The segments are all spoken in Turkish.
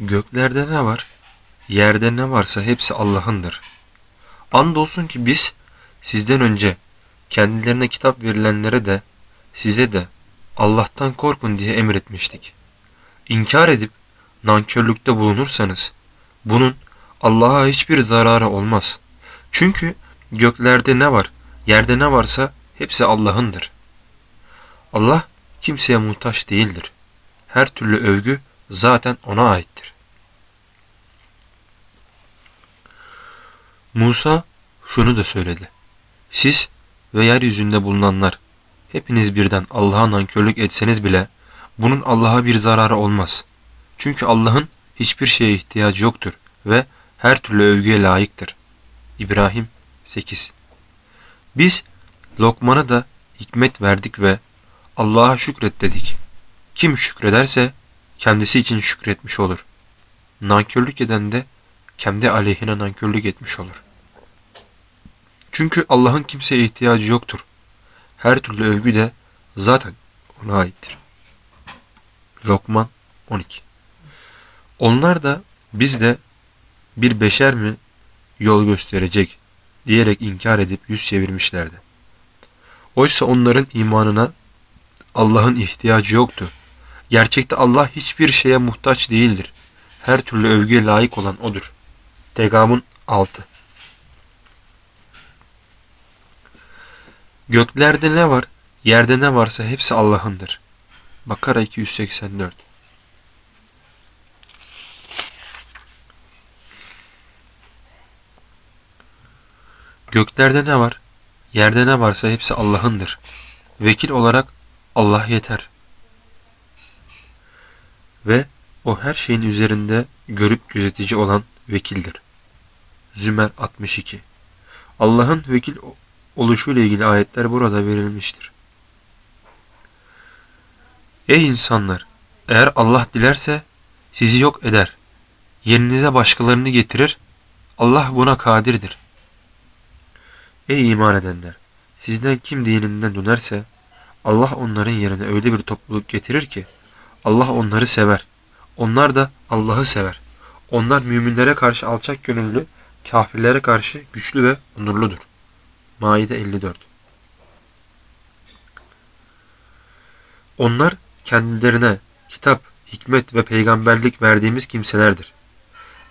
Göklerde ne var? Yerde ne varsa hepsi Allah'ındır. Andolsun ki biz sizden önce kendilerine kitap verilenlere de size de Allah'tan korkun diye emretmiştik. İnkar edip nankörlükte bulunursanız bunun Allah'a hiçbir zararı olmaz. Çünkü göklerde ne var, yerde ne varsa hepsi Allah'ındır. Allah kimseye muhtaç değildir. Her türlü övgü zaten ona aittir. Musa şunu da söyledi. Siz ve yeryüzünde bulunanlar hepiniz birden Allah'a nankörlük etseniz bile bunun Allah'a bir zararı olmaz. Çünkü Allah'ın hiçbir şeye ihtiyacı yoktur ve her türlü övgüye layıktır. İbrahim 8 Biz Lokman'a da hikmet verdik ve Allah'a şükret dedik. Kim şükrederse kendisi için şükretmiş olur. Nankörlük eden de kendi aleyhine nankörlük etmiş olur. Çünkü Allah'ın kimseye ihtiyacı yoktur. Her türlü övgü de zaten ona aittir. Lokman 12 Onlar da biz de bir beşer mi yol gösterecek diyerek inkar edip yüz çevirmişlerdi. Oysa onların imanına Allah'ın ihtiyacı yoktu. Gerçekte Allah hiçbir şeye muhtaç değildir. Her türlü övgüye layık olan O'dur. Tegabun 6 Göklerde ne var, yerde ne varsa hepsi Allah'ındır. Bakara 284 Göklerde ne var, yerde ne varsa hepsi Allah'ındır. Vekil olarak Allah yeter. Ve o her şeyin üzerinde görüp gözetici olan vekildir. Zümer 62 Allah'ın vekil oluşuyla ilgili ayetler burada verilmiştir. Ey insanlar! Eğer Allah dilerse sizi yok eder. Yerinize başkalarını getirir. Allah buna kadirdir. Ey iman edenler! Sizden kim dininden dönerse Allah onların yerine öyle bir topluluk getirir ki Allah onları sever. Onlar da Allah'ı sever. Onlar müminlere karşı alçak gönüllü, kafirlere karşı güçlü ve onurludur. Maide 54 Onlar kendilerine kitap, hikmet ve peygamberlik verdiğimiz kimselerdir.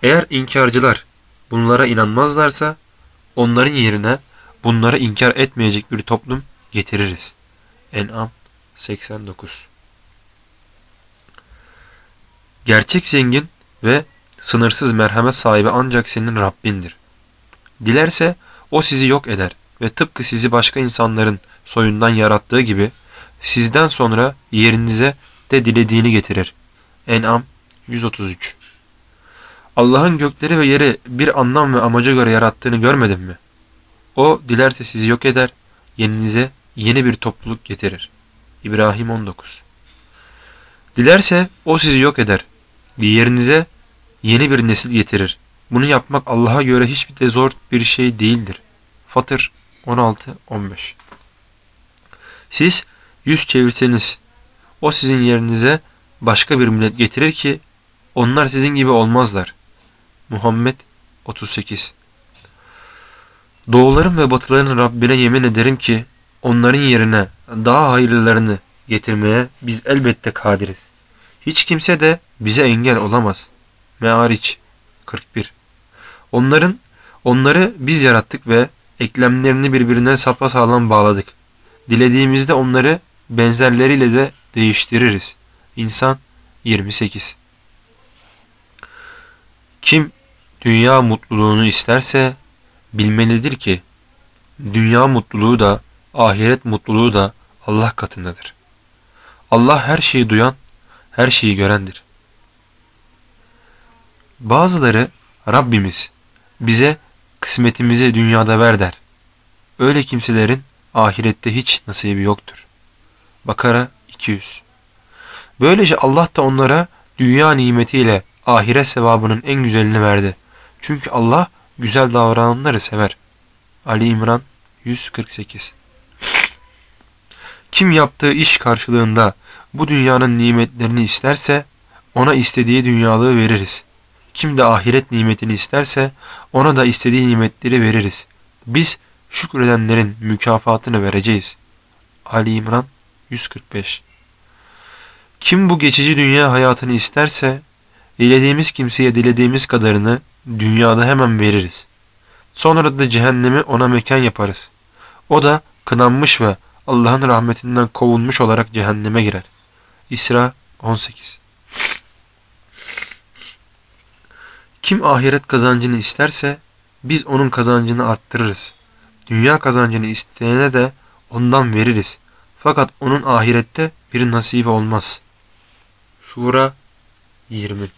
Eğer inkarcılar bunlara inanmazlarsa onların yerine bunları inkar etmeyecek bir toplum getiririz. En'am 89 Gerçek zengin ve sınırsız merhamet sahibi ancak senin Rabbindir. Dilerse o sizi yok eder ve tıpkı sizi başka insanların soyundan yarattığı gibi sizden sonra yerinize de dilediğini getirir. En'am 133 Allah'ın gökleri ve yeri bir anlam ve amaca göre yarattığını görmedin mi? O dilerse sizi yok eder, yerinize yeni bir topluluk getirir. İbrahim 19 Dilerse o sizi yok eder, yerinize yeni bir nesil getirir. Bunu yapmak Allah'a göre hiçbir de zor bir şey değildir. Fatır 16-15 Siz yüz çevirseniz o sizin yerinize başka bir millet getirir ki onlar sizin gibi olmazlar. Muhammed 38 Doğuların ve batıların Rabbine yemin ederim ki onların yerine daha hayırlılarını getirmeye biz elbette kadiriz. Hiç kimse de bize engel olamaz. Meariç 41 Onların onları biz yarattık ve eklemlerini birbirine sapasağlam bağladık. Dilediğimizde onları benzerleriyle de değiştiririz. İnsan 28 Kim dünya mutluluğunu isterse bilmelidir ki dünya mutluluğu da ahiret mutluluğu da Allah katındadır. Allah her şeyi duyan, her şeyi görendir. Bazıları Rabbimiz bize kısmetimizi dünyada ver der. Öyle kimselerin ahirette hiç nasibi yoktur. Bakara 200 Böylece Allah da onlara dünya nimetiyle ahiret sevabının en güzelini verdi. Çünkü Allah güzel davrananları sever. Ali İmran 148 Kim yaptığı iş karşılığında bu dünyanın nimetlerini isterse ona istediği dünyalığı veririz. Kim de ahiret nimetini isterse ona da istediği nimetleri veririz. Biz şükredenlerin mükafatını vereceğiz. Ali İmran 145 Kim bu geçici dünya hayatını isterse, dilediğimiz kimseye dilediğimiz kadarını dünyada hemen veririz. Sonra da cehennemi ona mekan yaparız. O da kınanmış ve Allah'ın rahmetinden kovulmuş olarak cehenneme girer. İsra 18 Kim ahiret kazancını isterse biz onun kazancını arttırırız. Dünya kazancını isteyene de ondan veririz. Fakat onun ahirette bir nasibi olmaz. Şura 20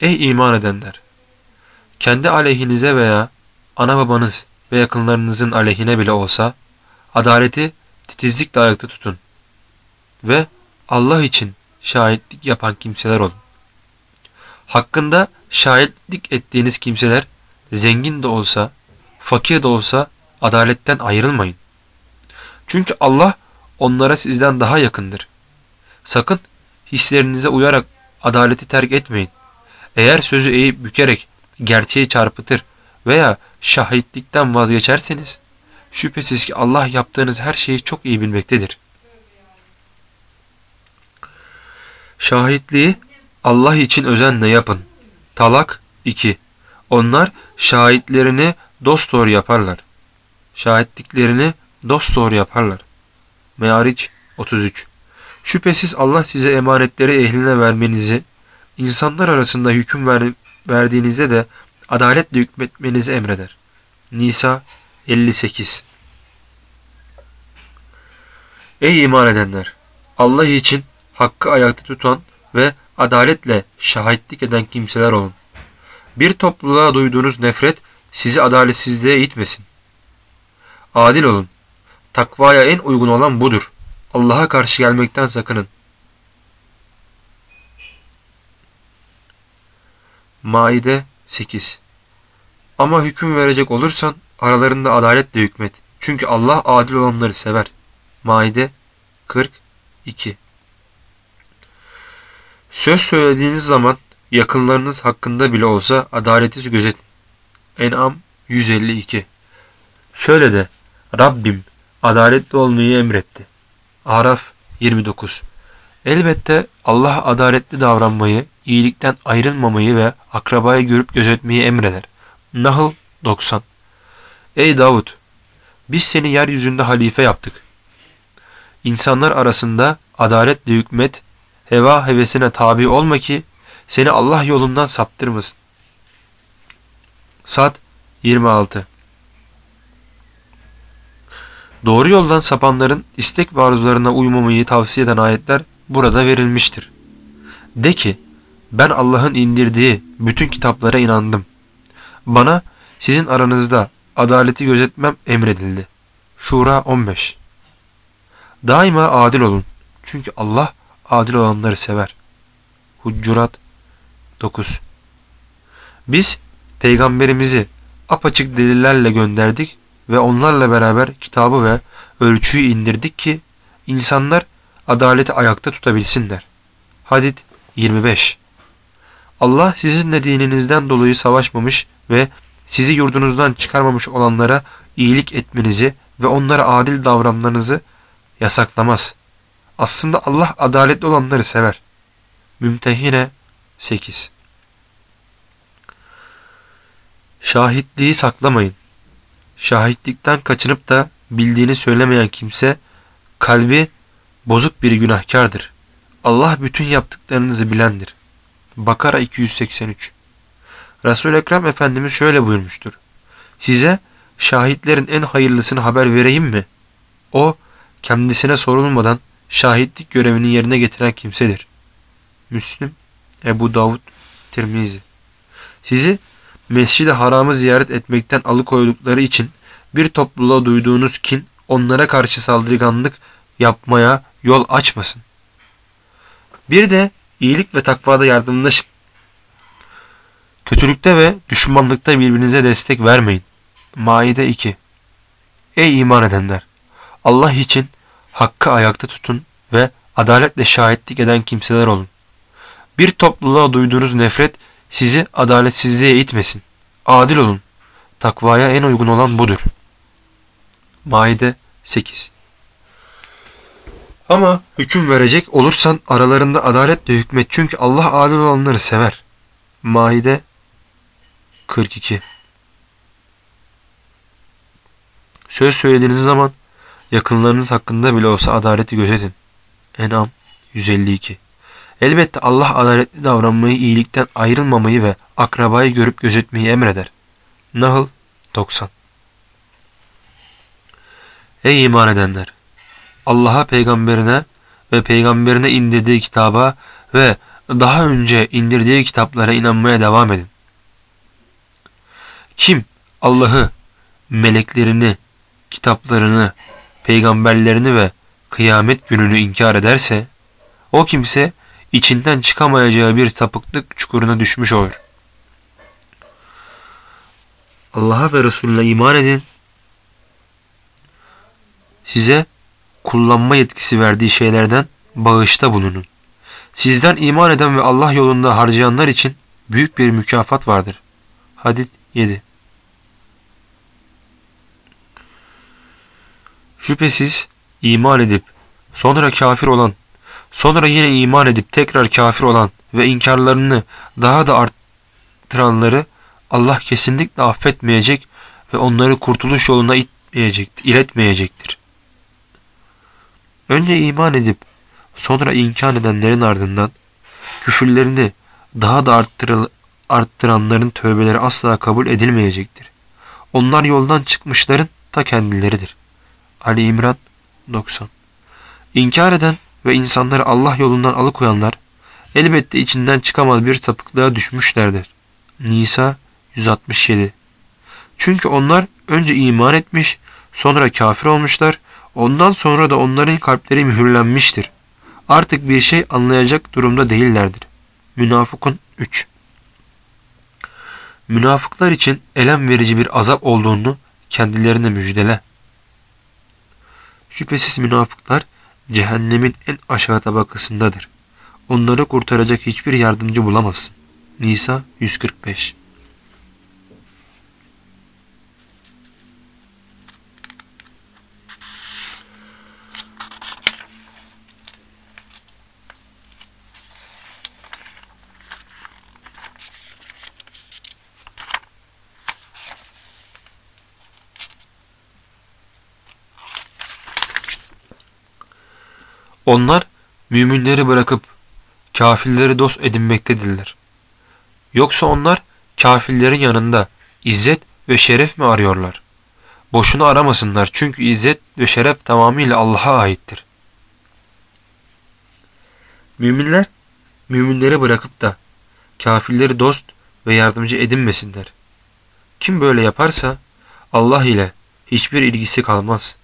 Ey iman edenler! Kendi aleyhinize veya ana babanız ve yakınlarınızın aleyhine bile olsa adaleti titizlikle ayakta tutun ve Allah için şahitlik yapan kimseler olun. Hakkında şahitlik ettiğiniz kimseler zengin de olsa, fakir de olsa adaletten ayrılmayın. Çünkü Allah onlara sizden daha yakındır. Sakın hislerinize uyarak adaleti terk etmeyin. Eğer sözü eğip bükerek gerçeği çarpıtır veya şahitlikten vazgeçerseniz şüphesiz ki Allah yaptığınız her şeyi çok iyi bilmektedir. Şahitliği Allah için özenle yapın. Talak 2. Onlar şahitlerini dosdoğru yaparlar. Şahitliklerini dosdoğru yaparlar. Meariç 33. Şüphesiz Allah size emanetleri ehline vermenizi, insanlar arasında hüküm ver, verdiğinizde de adaletle hükmetmenizi emreder. Nisa 58 Ey iman edenler! Allah için hakkı ayakta tutan ve adaletle şahitlik eden kimseler olun. Bir topluluğa duyduğunuz nefret sizi adaletsizliğe itmesin. Adil olun. Takvaya en uygun olan budur. Allah'a karşı gelmekten sakının. Maide 8 Ama hüküm verecek olursan aralarında adaletle hükmet. Çünkü Allah adil olanları sever. Maide 42 Söz söylediğiniz zaman yakınlarınız hakkında bile olsa adaleti gözetin. En'am 152 Şöyle de Rabbim adaletli olmayı emretti. Araf 29 Elbette Allah adaletli davranmayı, iyilikten ayrılmamayı ve akrabayı görüp gözetmeyi emreder. Nahl 90 Ey Davud! Biz seni yeryüzünde halife yaptık. İnsanlar arasında adaletle hükmet heva hevesine tabi olma ki seni Allah yolundan saptırmasın. Sad 26 Doğru yoldan sapanların istek ve arzularına uymamayı tavsiye eden ayetler burada verilmiştir. De ki, ben Allah'ın indirdiği bütün kitaplara inandım. Bana sizin aranızda adaleti gözetmem emredildi. Şura 15 Daima adil olun. Çünkü Allah adil olanları sever. Hucurat 9 Biz peygamberimizi apaçık delillerle gönderdik ve onlarla beraber kitabı ve ölçüyü indirdik ki insanlar adaleti ayakta tutabilsinler. Hadid 25 Allah sizinle dininizden dolayı savaşmamış ve sizi yurdunuzdan çıkarmamış olanlara iyilik etmenizi ve onlara adil davranmanızı yasaklamaz. Aslında Allah adaletli olanları sever. Mümtehine 8 Şahitliği saklamayın. Şahitlikten kaçınıp da bildiğini söylemeyen kimse kalbi bozuk bir günahkardır. Allah bütün yaptıklarınızı bilendir. Bakara 283 Resul-i Ekrem Efendimiz şöyle buyurmuştur. Size şahitlerin en hayırlısını haber vereyim mi? O kendisine sorulmadan şahitlik görevini yerine getiren kimsedir. Müslüm, Ebu Davud, Tirmizi. Sizi Mescid-i Haram'ı ziyaret etmekten alıkoydukları için bir topluluğa duyduğunuz kin onlara karşı saldırganlık yapmaya yol açmasın. Bir de iyilik ve takvada yardımlaşın. Kötülükte ve düşmanlıkta birbirinize destek vermeyin. Maide 2 Ey iman edenler! Allah için hakkı ayakta tutun ve adaletle şahitlik eden kimseler olun. Bir topluluğa duyduğunuz nefret sizi adaletsizliğe itmesin. Adil olun. Takvaya en uygun olan budur. Maide 8 Ama hüküm verecek olursan aralarında adaletle hükmet çünkü Allah adil olanları sever. Maide 42 Söz söylediğiniz zaman yakınlarınız hakkında bile olsa adaleti gözetin. En'am 152 Elbette Allah adaletli davranmayı, iyilikten ayrılmamayı ve akrabayı görüp gözetmeyi emreder. Nahl 90 Ey iman edenler! Allah'a peygamberine ve peygamberine indirdiği kitaba ve daha önce indirdiği kitaplara inanmaya devam edin. Kim Allah'ı, meleklerini, kitaplarını, peygamberlerini ve kıyamet gününü inkar ederse, o kimse içinden çıkamayacağı bir sapıklık çukuruna düşmüş olur. Allah'a ve Resulüne iman edin. Size kullanma yetkisi verdiği şeylerden bağışta bulunun. Sizden iman eden ve Allah yolunda harcayanlar için büyük bir mükafat vardır. Hadid 7 Şüphesiz iman edip sonra kafir olan, sonra yine iman edip tekrar kafir olan ve inkarlarını daha da arttıranları Allah kesinlikle affetmeyecek ve onları kurtuluş yoluna itmeyecektir, iletmeyecektir. Önce iman edip sonra inkar edenlerin ardından küfürlerini daha da arttıranların tövbeleri asla kabul edilmeyecektir. Onlar yoldan çıkmışların ta kendileridir. Ali İmran 90 İnkar eden ve insanları Allah yolundan alıkoyanlar elbette içinden çıkamaz bir sapıklığa düşmüşlerdir. Nisa 167 Çünkü onlar önce iman etmiş, sonra kafir olmuşlar, ondan sonra da onların kalpleri mühürlenmiştir. Artık bir şey anlayacak durumda değillerdir. Münafıkun 3 Münafıklar için elem verici bir azap olduğunu kendilerine müjdele. Şüphesiz münafıklar cehennemin en aşağı tabakasındadır. Onları kurtaracak hiçbir yardımcı bulamazsın. Nisa 145 Onlar müminleri bırakıp kafirleri dost edinmektedirler. Yoksa onlar kafirlerin yanında izzet ve şeref mi arıyorlar? Boşuna aramasınlar çünkü izzet ve şeref tamamıyla Allah'a aittir. Müminler, müminleri bırakıp da kafirleri dost ve yardımcı edinmesinler. Kim böyle yaparsa Allah ile hiçbir ilgisi kalmaz.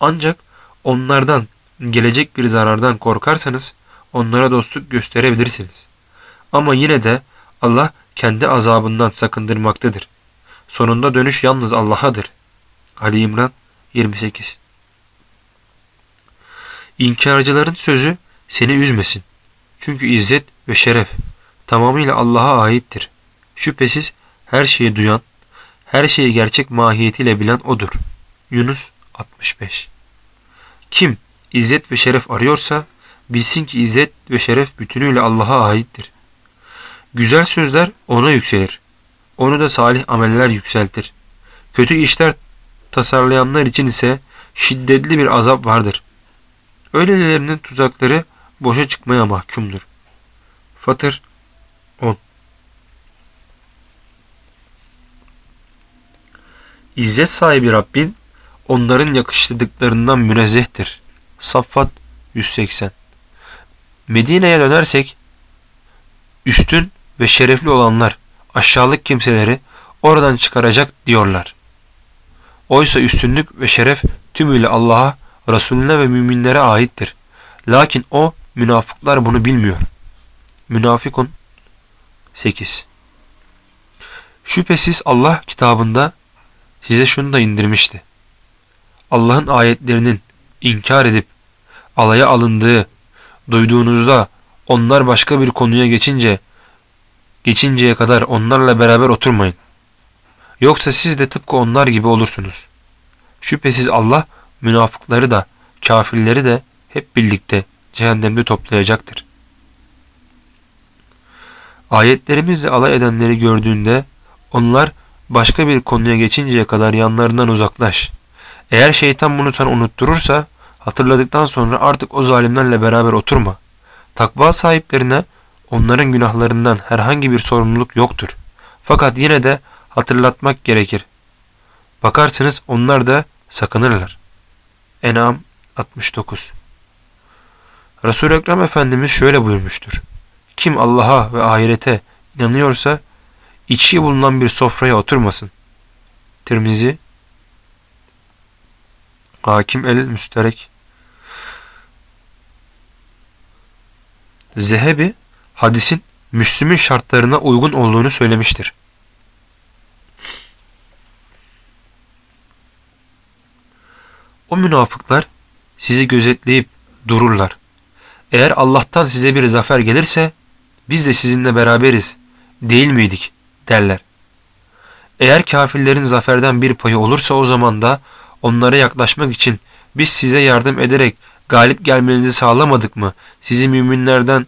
Ancak onlardan gelecek bir zarardan korkarsanız onlara dostluk gösterebilirsiniz. Ama yine de Allah kendi azabından sakındırmaktadır. Sonunda dönüş yalnız Allah'adır. Ali İmran 28 İnkarcıların sözü seni üzmesin. Çünkü izzet ve şeref tamamıyla Allah'a aittir. Şüphesiz her şeyi duyan, her şeyi gerçek mahiyetiyle bilen O'dur. Yunus 65 Kim İzzet ve şeref arıyorsa bilsin ki izzet ve şeref bütünüyle Allah'a aittir. Güzel sözler ona yükselir. Onu da salih ameller yükseltir. Kötü işler tasarlayanlar için ise şiddetli bir azap vardır. Öylelerinin tuzakları boşa çıkmaya mahkumdur. Fatır 10 İzzet sahibi Rabbin onların yakıştırdıklarından münezzehtir. Saffat 180 Medine'ye dönersek üstün ve şerefli olanlar aşağılık kimseleri oradan çıkaracak diyorlar. Oysa üstünlük ve şeref tümüyle Allah'a, Resulüne ve müminlere aittir. Lakin o münafıklar bunu bilmiyor. Münafikun 8 Şüphesiz Allah kitabında size şunu da indirmişti. Allah'ın ayetlerinin inkar edip alaya alındığı duyduğunuzda onlar başka bir konuya geçince geçinceye kadar onlarla beraber oturmayın. Yoksa siz de tıpkı onlar gibi olursunuz. Şüphesiz Allah münafıkları da kafirleri de hep birlikte cehennemde toplayacaktır. Ayetlerimizle alay edenleri gördüğünde onlar başka bir konuya geçinceye kadar yanlarından uzaklaş. Eğer şeytan bunu sana unutturursa hatırladıktan sonra artık o zalimlerle beraber oturma. Takva sahiplerine onların günahlarından herhangi bir sorumluluk yoktur. Fakat yine de hatırlatmak gerekir. Bakarsınız onlar da sakınırlar. Enam 69 Resul-i Ekrem Efendimiz şöyle buyurmuştur. Kim Allah'a ve ahirete inanıyorsa içi bulunan bir sofraya oturmasın. Tirmizi Hakim el Zehebi hadisin Müslüm'ün şartlarına uygun olduğunu söylemiştir. O münafıklar sizi gözetleyip dururlar. Eğer Allah'tan size bir zafer gelirse biz de sizinle beraberiz değil miydik derler. Eğer kafirlerin zaferden bir payı olursa o zaman da onlara yaklaşmak için biz size yardım ederek galip gelmenizi sağlamadık mı? Sizi müminlerden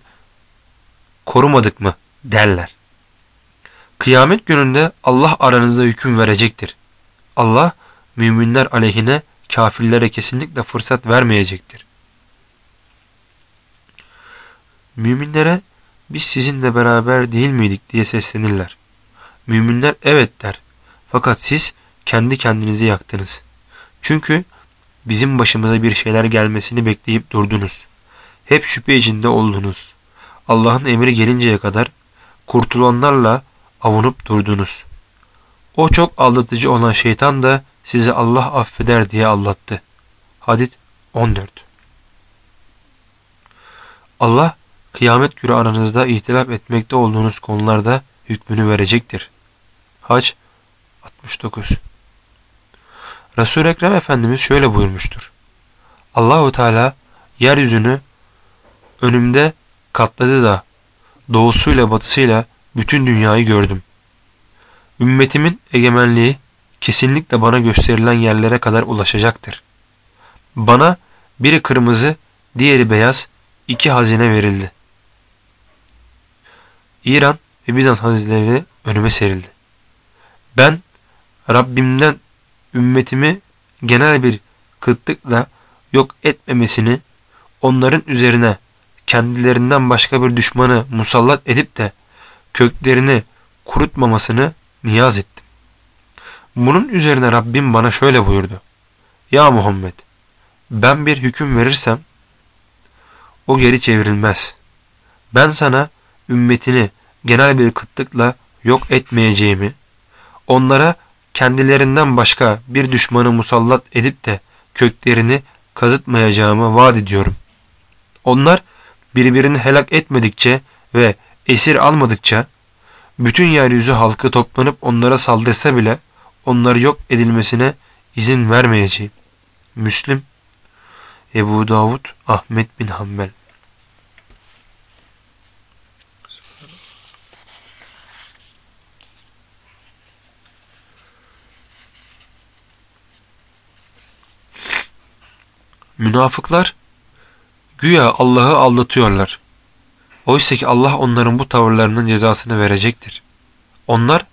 korumadık mı? derler. Kıyamet gününde Allah aranızda hüküm verecektir. Allah müminler aleyhine kafirlere kesinlikle fırsat vermeyecektir. Müminlere biz sizinle beraber değil miydik diye seslenirler. Müminler evet der. Fakat siz kendi kendinizi yaktınız. Çünkü bizim başımıza bir şeyler gelmesini bekleyip durdunuz. Hep şüphe içinde oldunuz. Allah'ın emri gelinceye kadar kurtulanlarla avunup durdunuz. O çok aldatıcı olan şeytan da sizi Allah affeder diye anlattı. Hadit 14 Allah kıyamet günü aranızda ihtilaf etmekte olduğunuz konularda hükmünü verecektir. Hac 69 Resul-i Ekrem Efendimiz şöyle buyurmuştur. Allahu Teala yeryüzünü önümde katladı da doğusuyla batısıyla bütün dünyayı gördüm. Ümmetimin egemenliği kesinlikle bana gösterilen yerlere kadar ulaşacaktır. Bana biri kırmızı, diğeri beyaz iki hazine verildi. İran ve Bizans hazineleri önüme serildi. Ben Rabbimden ümmetimi genel bir kıtlıkla yok etmemesini, onların üzerine kendilerinden başka bir düşmanı musallat edip de köklerini kurutmamasını niyaz ettim. Bunun üzerine Rabbim bana şöyle buyurdu. Ya Muhammed ben bir hüküm verirsem o geri çevrilmez. Ben sana ümmetini genel bir kıtlıkla yok etmeyeceğimi, onlara kendilerinden başka bir düşmanı musallat edip de köklerini kazıtmayacağımı vaat ediyorum. Onlar birbirini helak etmedikçe ve esir almadıkça bütün yeryüzü halkı toplanıp onlara saldırsa bile onları yok edilmesine izin vermeyeceğim. Müslim, Ebu Davud, Ahmet bin Hanbel Münafıklar güya Allah'ı aldatıyorlar. Oysa ki Allah onların bu tavırlarının cezasını verecektir. Onlar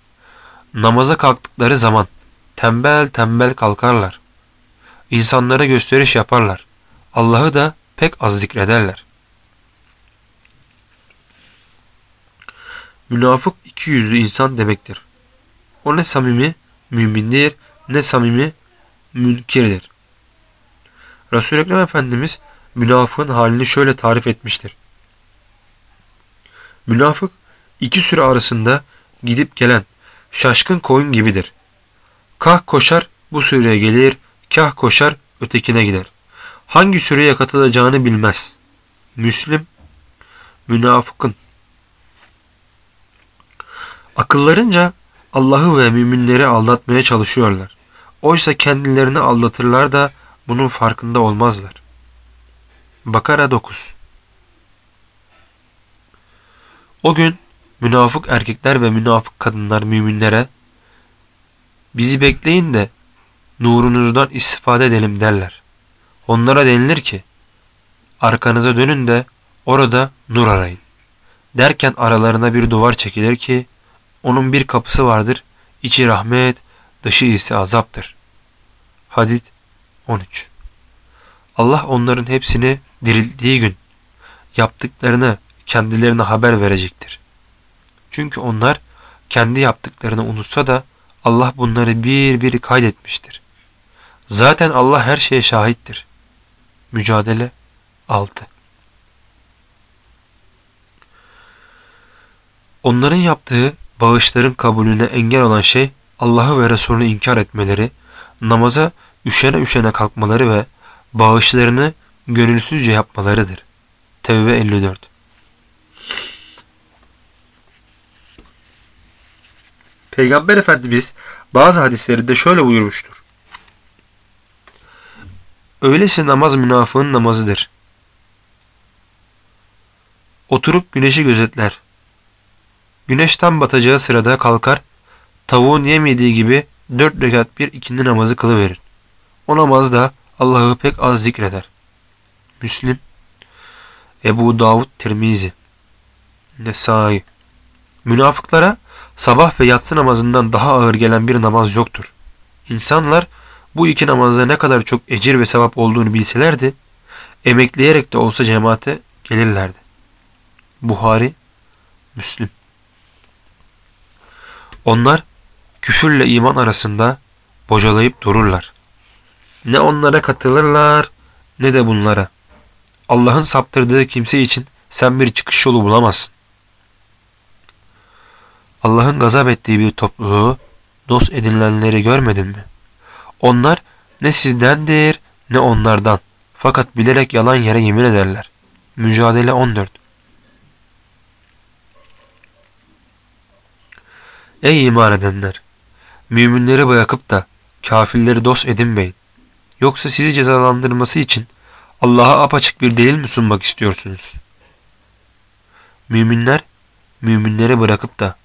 namaza kalktıkları zaman tembel tembel kalkarlar. İnsanlara gösteriş yaparlar. Allah'ı da pek az zikrederler. Münafık iki yüzlü insan demektir. O ne samimi mümindir ne samimi münkirdir. Resul-i Ekrem Efendimiz münafığın halini şöyle tarif etmiştir. Münafık iki sürü arasında gidip gelen şaşkın koyun gibidir. Kah koşar bu süreye gelir, kah koşar ötekine gider. Hangi süreye katılacağını bilmez. Müslim, münafıkın. Akıllarınca Allah'ı ve müminleri aldatmaya çalışıyorlar. Oysa kendilerini aldatırlar da bunun farkında olmazlar. Bakara 9 O gün münafık erkekler ve münafık kadınlar müminlere bizi bekleyin de nurunuzdan istifade edelim derler. Onlara denilir ki arkanıza dönün de orada nur arayın. Derken aralarına bir duvar çekilir ki onun bir kapısı vardır. içi rahmet, dışı ise azaptır. Hadid 13 Allah onların hepsini dirildiği gün yaptıklarını kendilerine haber verecektir. Çünkü onlar kendi yaptıklarını unutsa da Allah bunları bir bir kaydetmiştir. Zaten Allah her şeye şahittir. Mücadele 6 Onların yaptığı bağışların kabulüne engel olan şey Allah'ı ve Resulünü inkar etmeleri, namaza üşene üşene kalkmaları ve bağışlarını gönülsüzce yapmalarıdır. Tevbe 54 Peygamber Efendimiz bazı hadislerinde şöyle buyurmuştur. Öyleyse namaz münafığın namazıdır. Oturup güneşi gözetler. Güneş tam batacağı sırada kalkar, tavuğun yemediği gibi dört rekat bir ikindi namazı kılıverir. O namazda Allah'ı pek az zikreder. Müslim, Ebu Davud Tirmizi, Nesai. Münafıklara sabah ve yatsı namazından daha ağır gelen bir namaz yoktur. İnsanlar bu iki namazda ne kadar çok ecir ve sevap olduğunu bilselerdi, emekleyerek de olsa cemaate gelirlerdi. Buhari, Müslim. Onlar küfürle iman arasında bocalayıp dururlar. Ne onlara katılırlar ne de bunlara. Allah'ın saptırdığı kimse için sen bir çıkış yolu bulamazsın. Allah'ın gazap ettiği bir topluluğu dost edinilenleri görmedin mi? Onlar ne sizdendir ne onlardan. Fakat bilerek yalan yere yemin ederler. Mücadele 14 Ey iman edenler! Müminleri bırakıp da kafirleri dost edinmeyin. Yoksa sizi cezalandırması için Allah'a apaçık bir delil mi sunmak istiyorsunuz? Müminler, müminleri bırakıp da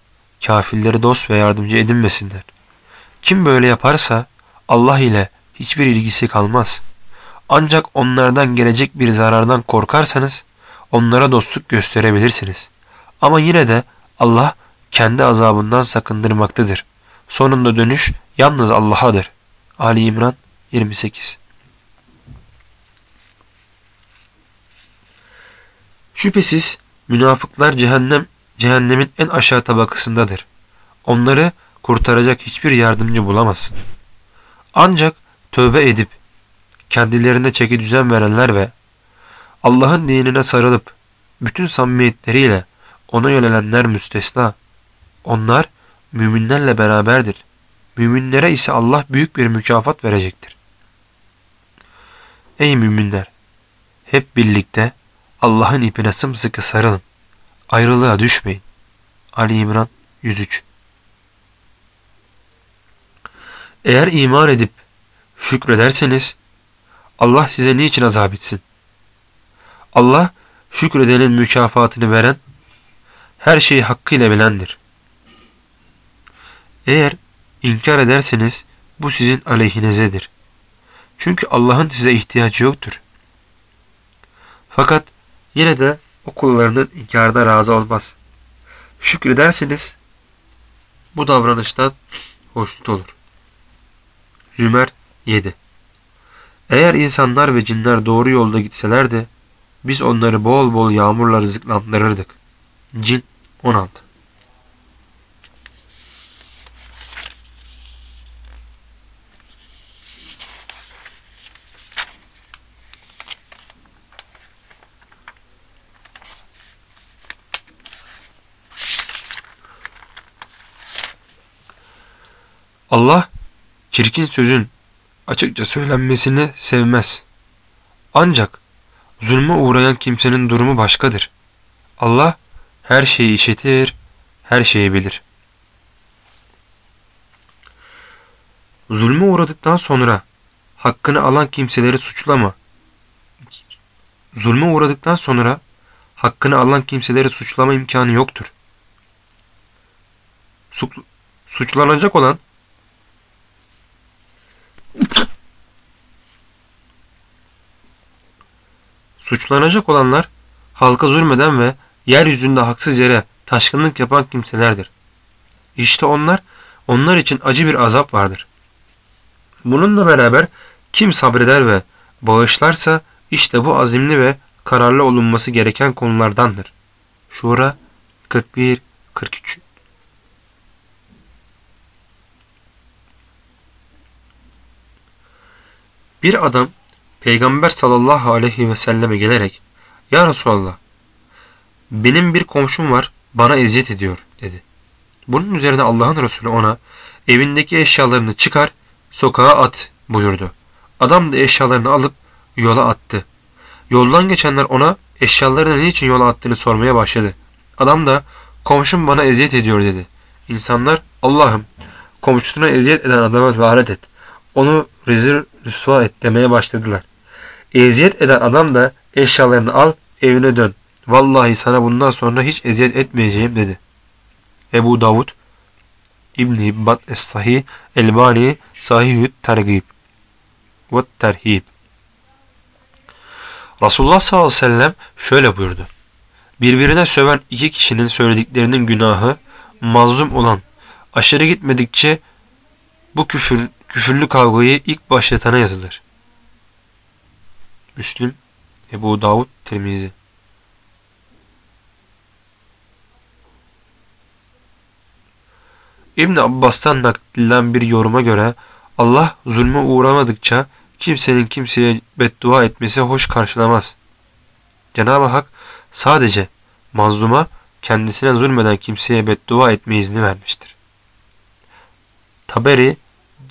kafirleri dost ve yardımcı edinmesinler. Kim böyle yaparsa Allah ile hiçbir ilgisi kalmaz. Ancak onlardan gelecek bir zarardan korkarsanız onlara dostluk gösterebilirsiniz. Ama yine de Allah kendi azabından sakındırmaktadır. Sonunda dönüş yalnız Allah'adır. Ali İmran 28 Şüphesiz münafıklar cehennem cehennemin en aşağı tabakasındadır. Onları kurtaracak hiçbir yardımcı bulamazsın. Ancak tövbe edip kendilerine çeki düzen verenler ve Allah'ın dinine sarılıp bütün samimiyetleriyle ona yönelenler müstesna. Onlar müminlerle beraberdir. Müminlere ise Allah büyük bir mükafat verecektir. Ey müminler! Hep birlikte Allah'ın ipine sımsıkı sarılın. Ayrılığa düşmeyin. Ali İmran 103 Eğer iman edip şükrederseniz Allah size niçin azap etsin? Allah şükredenin mükafatını veren her şeyi hakkıyla bilendir. Eğer inkar ederseniz bu sizin aleyhinizedir. Çünkü Allah'ın size ihtiyacı yoktur. Fakat yine de o kullarının inkarda razı olmaz. Şükrederseniz bu davranıştan hoşnut olur. Zümer 7 Eğer insanlar ve cinler doğru yolda gitselerdi biz onları bol bol yağmurla rızıklandırırdık. Cin 16 Allah çirkin sözün açıkça söylenmesini sevmez. Ancak zulme uğrayan kimsenin durumu başkadır. Allah her şeyi işitir, her şeyi bilir. Zulme uğradıktan sonra hakkını alan kimseleri suçlama. Zulme uğradıktan sonra hakkını alan kimseleri suçlama imkanı yoktur. Suçlanacak olan Suçlanacak olanlar halka zulmeden ve yeryüzünde haksız yere taşkınlık yapan kimselerdir. İşte onlar, onlar için acı bir azap vardır. Bununla beraber kim sabreder ve bağışlarsa işte bu azimli ve kararlı olunması gereken konulardandır. Şura 41-43 Bir adam Peygamber sallallahu aleyhi ve selleme gelerek Ya Resulallah benim bir komşum var bana eziyet ediyor dedi. Bunun üzerine Allah'ın Resulü ona evindeki eşyalarını çıkar sokağa at buyurdu. Adam da eşyalarını alıp yola attı. Yoldan geçenler ona eşyalarını niçin yola attığını sormaya başladı. Adam da komşum bana eziyet ediyor dedi. İnsanlar Allah'ım komşusuna eziyet eden adama lanet et. Onu rezil rüsva et demeye başladılar. Eziyet eden adam da eşyalarını al evine dön. Vallahi sana bundan sonra hiç eziyet etmeyeceğim dedi. Ebu Davud İbn-i Hibban Es-Sahih Elbani Sahih-ü Tergib ve Terhib Resulullah sallallahu aleyhi ve sellem şöyle buyurdu. Birbirine söven iki kişinin söylediklerinin günahı mazlum olan aşırı gitmedikçe bu küfür, küfürlü kavgayı ilk başlatana yazılır. Müslüm, Ebu Davud, Tirmizi. İbn Abbas'tan nakledilen bir yoruma göre Allah zulme uğramadıkça kimsenin kimseye beddua etmesi hoş karşılamaz. Cenab-ı Hak sadece mazluma kendisine zulmeden kimseye beddua etme izni vermiştir. Taberi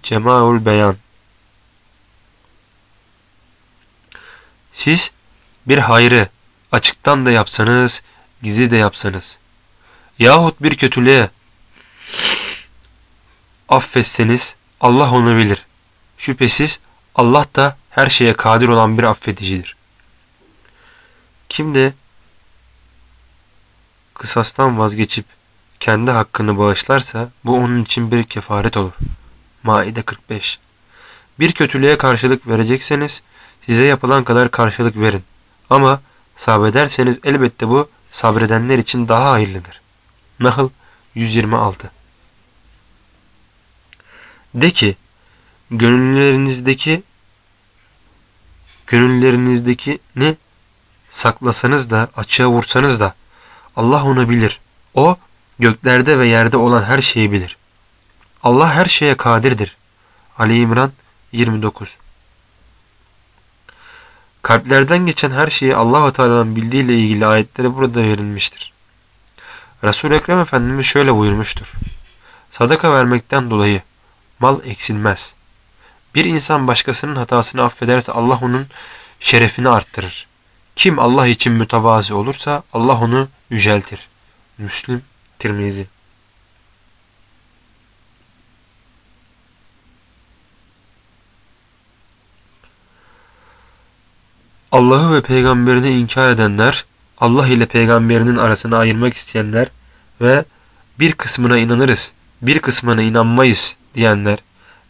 Cemaul Beyan Siz bir hayrı açıktan da yapsanız, gizli de yapsanız yahut bir kötülüğe affetseniz Allah onu bilir. Şüphesiz Allah da her şeye kadir olan bir affedicidir. Kim de kısastan vazgeçip kendi hakkını bağışlarsa bu onun için bir kefaret olur. Maide 45 Bir kötülüğe karşılık verecekseniz size yapılan kadar karşılık verin. Ama sabrederseniz elbette bu sabredenler için daha hayırlıdır. Nahl 126 De ki gönüllerinizdeki gönüllerinizdeki ne saklasanız da açığa vursanız da Allah onu bilir. O göklerde ve yerde olan her şeyi bilir. Allah her şeye kadirdir. Ali İmran 29 Kalplerden geçen her şeyi Allah-u Teala'nın bildiğiyle ilgili ayetleri burada verilmiştir. Resul Ekrem Efendimiz şöyle buyurmuştur. Sadaka vermekten dolayı mal eksilmez. Bir insan başkasının hatasını affederse Allah onun şerefini arttırır. Kim Allah için mütevazi olursa Allah onu yüceltir. Müslim, Tirmizi. Allah'ı ve peygamberini inkar edenler, Allah ile peygamberinin arasını ayırmak isteyenler ve bir kısmına inanırız, bir kısmına inanmayız diyenler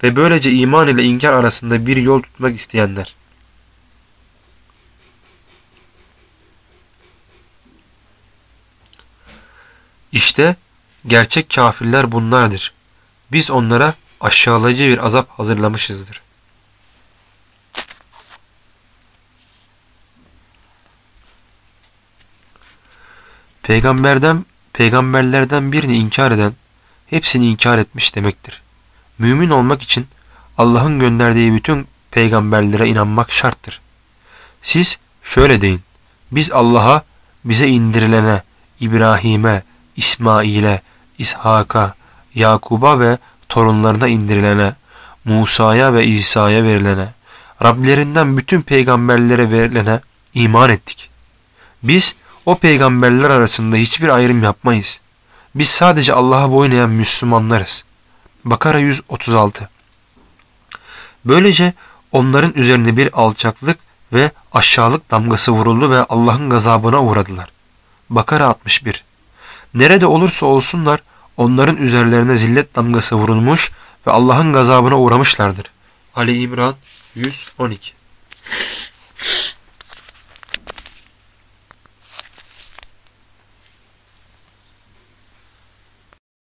ve böylece iman ile inkar arasında bir yol tutmak isteyenler. İşte gerçek kafirler bunlardır. Biz onlara aşağılayıcı bir azap hazırlamışızdır. Peygamberden, peygamberlerden birini inkar eden hepsini inkar etmiş demektir. Mümin olmak için Allah'ın gönderdiği bütün peygamberlere inanmak şarttır. Siz şöyle deyin. Biz Allah'a, bize indirilene, İbrahim'e, İsmail'e, İshak'a, Yakub'a ve torunlarına indirilene, Musa'ya ve İsa'ya verilene, Rablerinden bütün peygamberlere verilene iman ettik. Biz o peygamberler arasında hiçbir ayrım yapmayız. Biz sadece Allah'a boyun eğen Müslümanlarız. Bakara 136 Böylece onların üzerine bir alçaklık ve aşağılık damgası vuruldu ve Allah'ın gazabına uğradılar. Bakara 61 Nerede olursa olsunlar onların üzerlerine zillet damgası vurulmuş ve Allah'ın gazabına uğramışlardır. Ali İmran 112